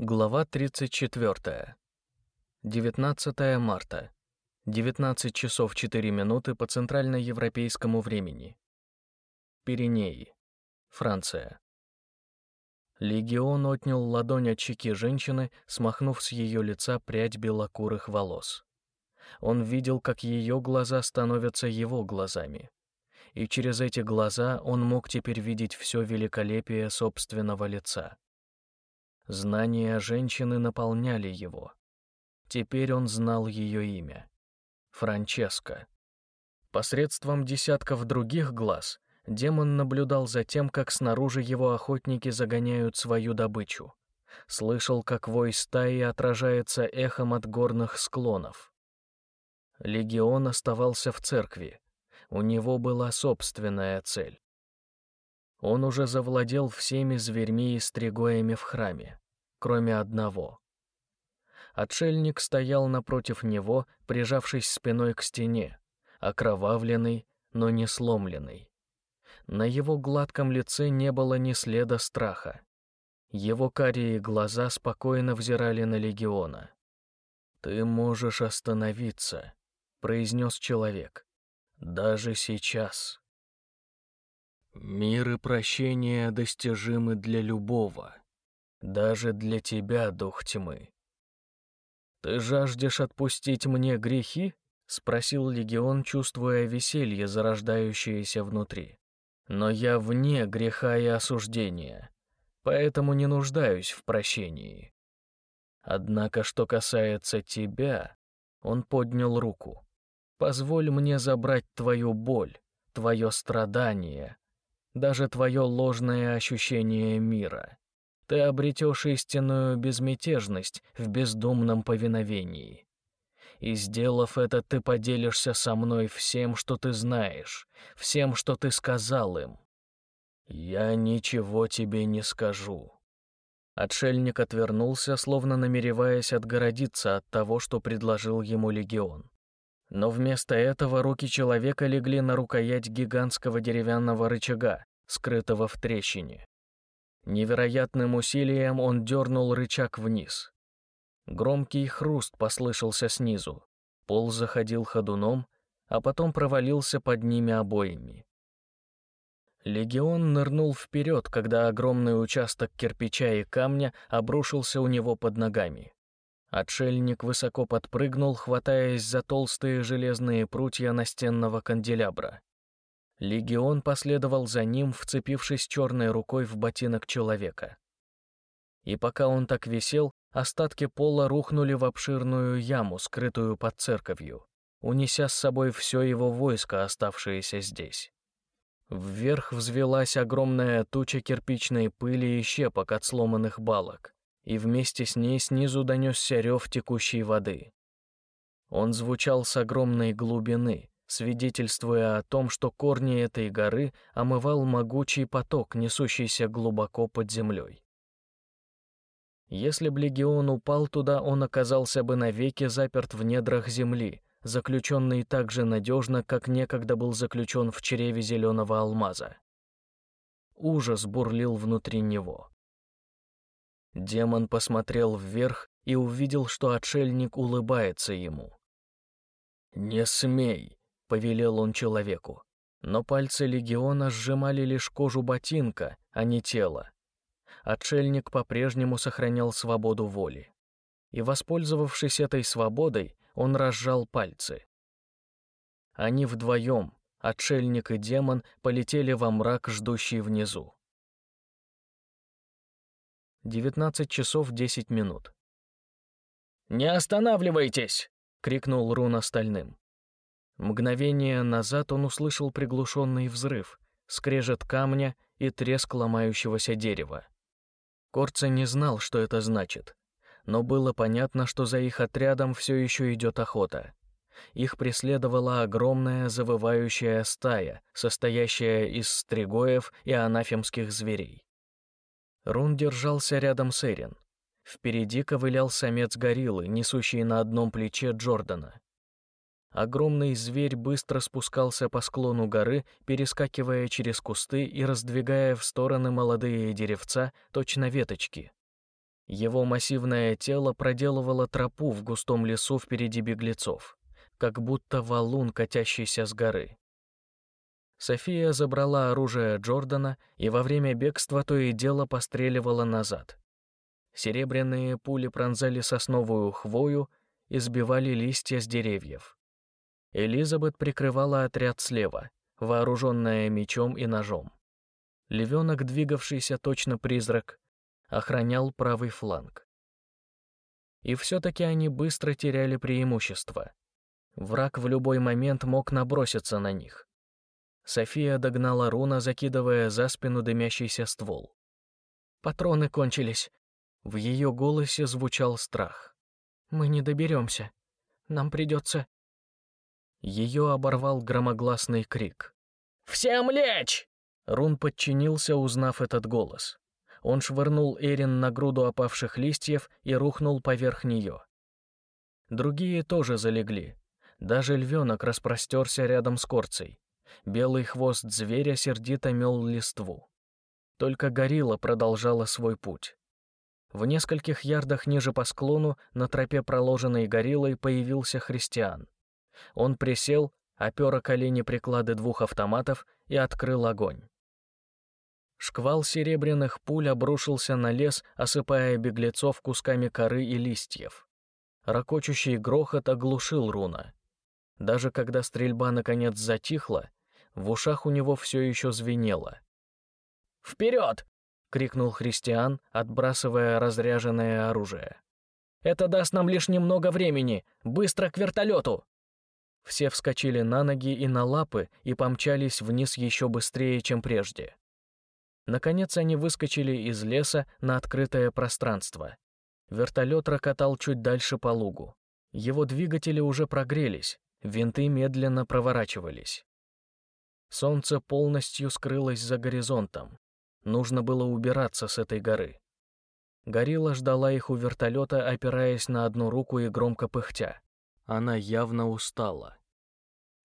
Глава 34. 19 марта. 19 часов 4 минуты по центральноевропейскому времени. Пиренеи. Франция. Легион отнял ладонь от щеки женщины, смахнув с ее лица прядь белокурых волос. Он видел, как ее глаза становятся его глазами. И через эти глаза он мог теперь видеть все великолепие собственного лица. Знания женщины наполняли его. Теперь он знал ее имя. Франческа. Посредством десятков других глаз демон наблюдал за тем, как снаружи его охотники загоняют свою добычу. Слышал, как вой стаи отражается эхом от горных склонов. Легион оставался в церкви. У него была собственная цель. Он уже завладел всеми зверьми и стригоями в храме, кроме одного. Отшельник стоял напротив него, прижавшись спиной к стене, окровавленный, но не сломленный. На его гладком лице не было ни следа страха. Его карие глаза спокойно взирали на легиона. «Ты можешь остановиться», — произнес человек. «Даже сейчас». Мир и прощение достижимы для любого, даже для тебя, дух тьмы. Ты жаждешь отпустить мне грехи? спросил легион, чувствуя веселье, зарождающееся внутри. Но я вне греха и осуждения, поэтому не нуждаюсь в прощении. Однако, что касается тебя, он поднял руку. Позволь мне забрать твою боль, твое страдание, даже твое ложное ощущение мира. Ты обретешь истинную безмятежность в бездумном повиновении. И сделав это, ты поделишься со мной всем, что ты знаешь, всем, что ты сказал им. Я ничего тебе не скажу. Отшельник отвернулся, словно намереваясь отгородиться от того, что предложил ему легион. Но вместо этого руки человека легли на рукоять гигантского деревянного рычага, скрытого в трещине. Невероятным усилием он дернул рычаг вниз. Громкий хруст послышался снизу. Пол заходил ходуном, а потом провалился под ними обоими. Легион нырнул вперед, когда огромный участок кирпича и камня обрушился у него под ногами. Отшельник высоко подпрыгнул, хватаясь за толстые железные прутья настенного канделябра. Легион последовал за ним, вцепившись черной рукой в ботинок человека. И пока он так висел, остатки пола рухнули в обширную яму, скрытую под церковью, унеся с собой все его войско, оставшееся здесь. Вверх взвелась огромная туча кирпичной пыли и щепок от сломанных балок, и вместе с ней снизу донесся рев текущей воды. Он звучал с огромной глубины, свидетельствуя о том, что корни этой горы омывал могучий поток, несущийся глубоко под землей. Если б легион упал туда, он оказался бы навеки заперт в недрах земли, заключенный так же надежно, как некогда был заключен в чреве зеленого алмаза. Ужас бурлил внутри него. Демон посмотрел вверх и увидел, что отшельник улыбается ему. «Не смей!» — повелел он человеку. Но пальцы легиона сжимали лишь кожу ботинка, а не тело. Отшельник по-прежнему сохранял свободу воли. И, воспользовавшись этой свободой, он разжал пальцы. Они вдвоем, отшельник и демон, полетели во мрак, ждущий внизу. 19 часов 10 минут. «Не останавливайтесь!» — крикнул Рун остальным. Мгновение назад он услышал приглушенный взрыв, скрежет камня и треск ломающегося дерева. Корца не знал, что это значит, но было понятно, что за их отрядом все еще идет охота. Их преследовала огромная завывающая стая, состоящая из стригоев и анафемских зверей. Рун держался рядом с Эрин. Впереди ковылял самец гориллы, несущий на одном плече Джордана. Огромный зверь быстро спускался по склону горы, перескакивая через кусты и раздвигая в стороны молодые деревца, точно веточки. Его массивное тело проделывало тропу в густом лесу впереди беглецов, как будто валун, катящийся с горы. София забрала оружие Джордана и во время бегства то и дело постреливала назад. Серебряные пули пронзали сосновую хвою и сбивали листья с деревьев. Элизабет прикрывала отряд слева, вооруженная мечом и ножом. Львенок, двигавшийся точно призрак, охранял правый фланг. И все-таки они быстро теряли преимущество. Враг в любой момент мог наброситься на них. София догнала Руна, закидывая за спину дымящийся ствол. «Патроны кончились». В ее голосе звучал страх. «Мы не доберемся. Нам придется...» Ее оборвал громогласный крик. «Всем лечь!» Рун подчинился, узнав этот голос. Он швырнул Эрин на груду опавших листьев и рухнул поверх нее. Другие тоже залегли. Даже львенок распростерся рядом с корцей. Белый хвост зверя сердито мел листву. Только горилла продолжала свой путь. В нескольких ярдах ниже по склону, на тропе, проложенной гориллой, появился христиан. Он присел, опер о колени приклады двух автоматов и открыл огонь. Шквал серебряных пуль обрушился на лес, осыпая беглецов кусками коры и листьев. Рокочущий грохот оглушил руна. Даже когда стрельба наконец затихла, в ушах у него все еще звенело. «Вперед!» — крикнул Христиан, отбрасывая разряженное оружие. «Это даст нам лишь немного времени! Быстро к вертолету!» Все вскочили на ноги и на лапы и помчались вниз еще быстрее, чем прежде. Наконец они выскочили из леса на открытое пространство. Вертолет рокотал чуть дальше по лугу. Его двигатели уже прогрелись, винты медленно проворачивались. Солнце полностью скрылось за горизонтом. Нужно было убираться с этой горы. Горилла ждала их у вертолета, опираясь на одну руку и громко пыхтя. Она явно устала.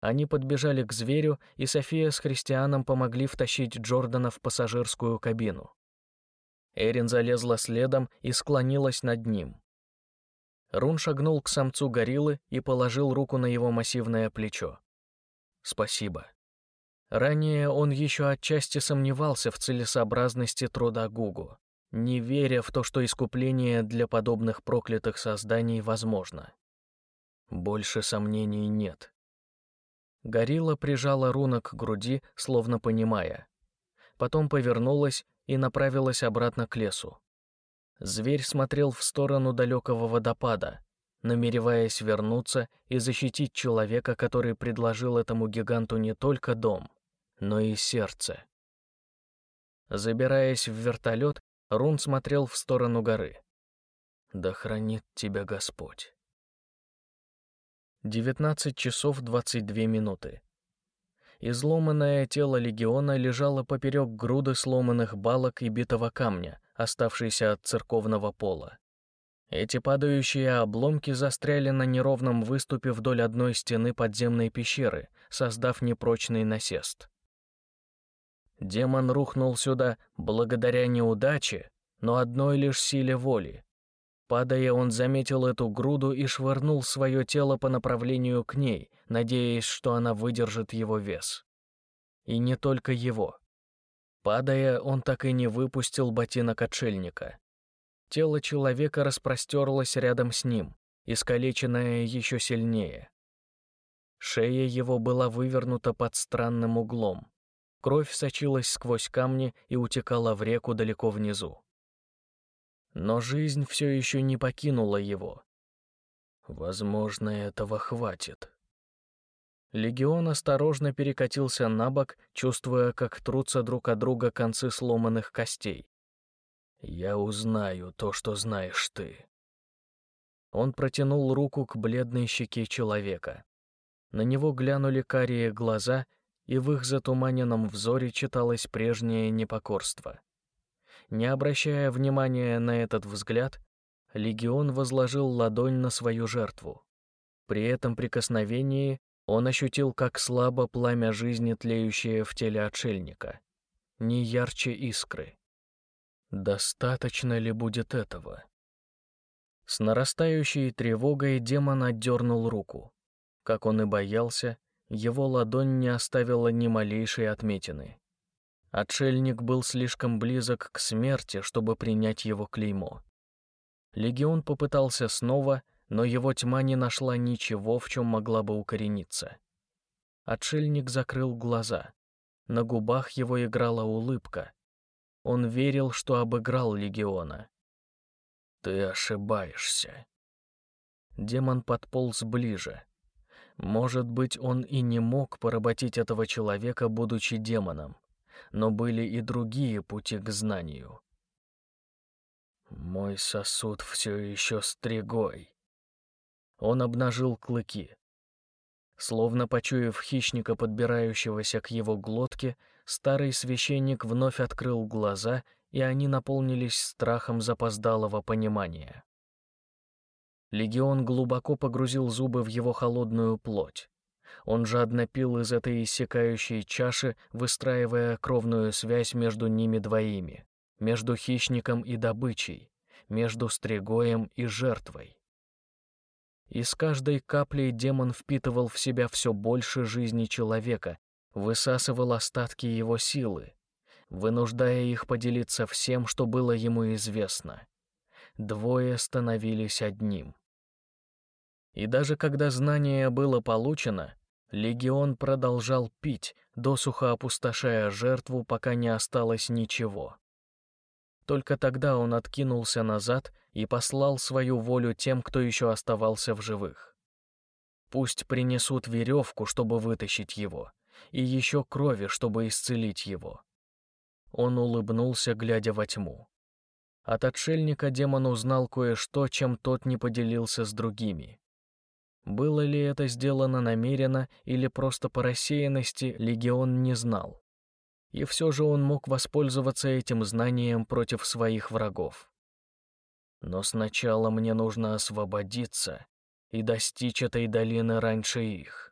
Они подбежали к зверю, и София с Христианом помогли втащить Джордана в пассажирскую кабину. Эрин залезла следом и склонилась над ним. Рун шагнул к самцу гориллы и положил руку на его массивное плечо. «Спасибо». Ранее он еще отчасти сомневался в целесообразности труда Гугу, не веря в то, что искупление для подобных проклятых созданий возможно. Больше сомнений нет. Горилла прижала руна к груди, словно понимая. Потом повернулась и направилась обратно к лесу. Зверь смотрел в сторону далекого водопада, намереваясь вернуться и защитить человека, который предложил этому гиганту не только дом, но и сердце. Забираясь в вертолет, Рун смотрел в сторону горы. «Да хранит тебя Господь». 19 часов 22 минуты. Изломанное тело легиона лежало поперек груды сломанных балок и битого камня, оставшейся от церковного пола. Эти падающие обломки застряли на неровном выступе вдоль одной стены подземной пещеры, создав непрочный насест. Демон рухнул сюда благодаря неудаче, но одной лишь силе воли. Падая, он заметил эту груду и швырнул свое тело по направлению к ней, надеясь, что она выдержит его вес. И не только его. Падая, он так и не выпустил ботинок отшельника. Тело человека распростерлось рядом с ним, искалеченное еще сильнее. Шея его была вывернута под странным углом. Кровь сочилась сквозь камни и утекала в реку далеко внизу. Но жизнь все еще не покинула его. Возможно, этого хватит. Легион осторожно перекатился на бок, чувствуя, как трутся друг от друга концы сломанных костей. «Я узнаю то, что знаешь ты». Он протянул руку к бледной щеке человека. На него глянули карие глаза, и в их затуманенном взоре читалось прежнее непокорство. Не обращая внимания на этот взгляд, легион возложил ладонь на свою жертву. При этом прикосновении он ощутил, как слабо пламя жизни, тлеющее в теле отшельника, не ярче искры. Достаточно ли будет этого? С нарастающей тревогой демон отдернул руку. Как он и боялся, его ладонь не оставила ни малейшей отметины. Отшельник был слишком близок к смерти, чтобы принять его клеймо. Легион попытался снова, но его тьма не нашла ничего, в чем могла бы укорениться. Отшельник закрыл глаза. На губах его играла улыбка. Он верил, что обыграл легиона. «Ты ошибаешься». Демон подполз ближе. Может быть, он и не мог поработить этого человека, будучи демоном, но были и другие пути к знанию. «Мой сосуд все еще стригой». Он обнажил клыки. Словно почуяв хищника, подбирающегося к его глотке, старый священник вновь открыл глаза, и они наполнились страхом запоздалого понимания. Легион глубоко погрузил зубы в его холодную плоть. Он жадно пил из этой иссякающей чаши, выстраивая кровную связь между ними двоими, между хищником и добычей, между стригоем и жертвой. И с каждой каплей демон впитывал в себя все больше жизни человека, высасывал остатки его силы, вынуждая их поделиться всем, что было ему известно. Двое становились одним. И даже когда знание было получено, легион продолжал пить, досуха опустошая жертву, пока не осталось ничего. Только тогда он откинулся назад и послал свою волю тем, кто еще оставался в живых. Пусть принесут веревку, чтобы вытащить его, и еще крови, чтобы исцелить его. Он улыбнулся, глядя во тьму. От отшельника демон узнал кое-что, чем тот не поделился с другими. Было ли это сделано намеренно или просто по рассеянности, легион не знал и все же он мог воспользоваться этим знанием против своих врагов. Но сначала мне нужно освободиться и достичь этой долины раньше их.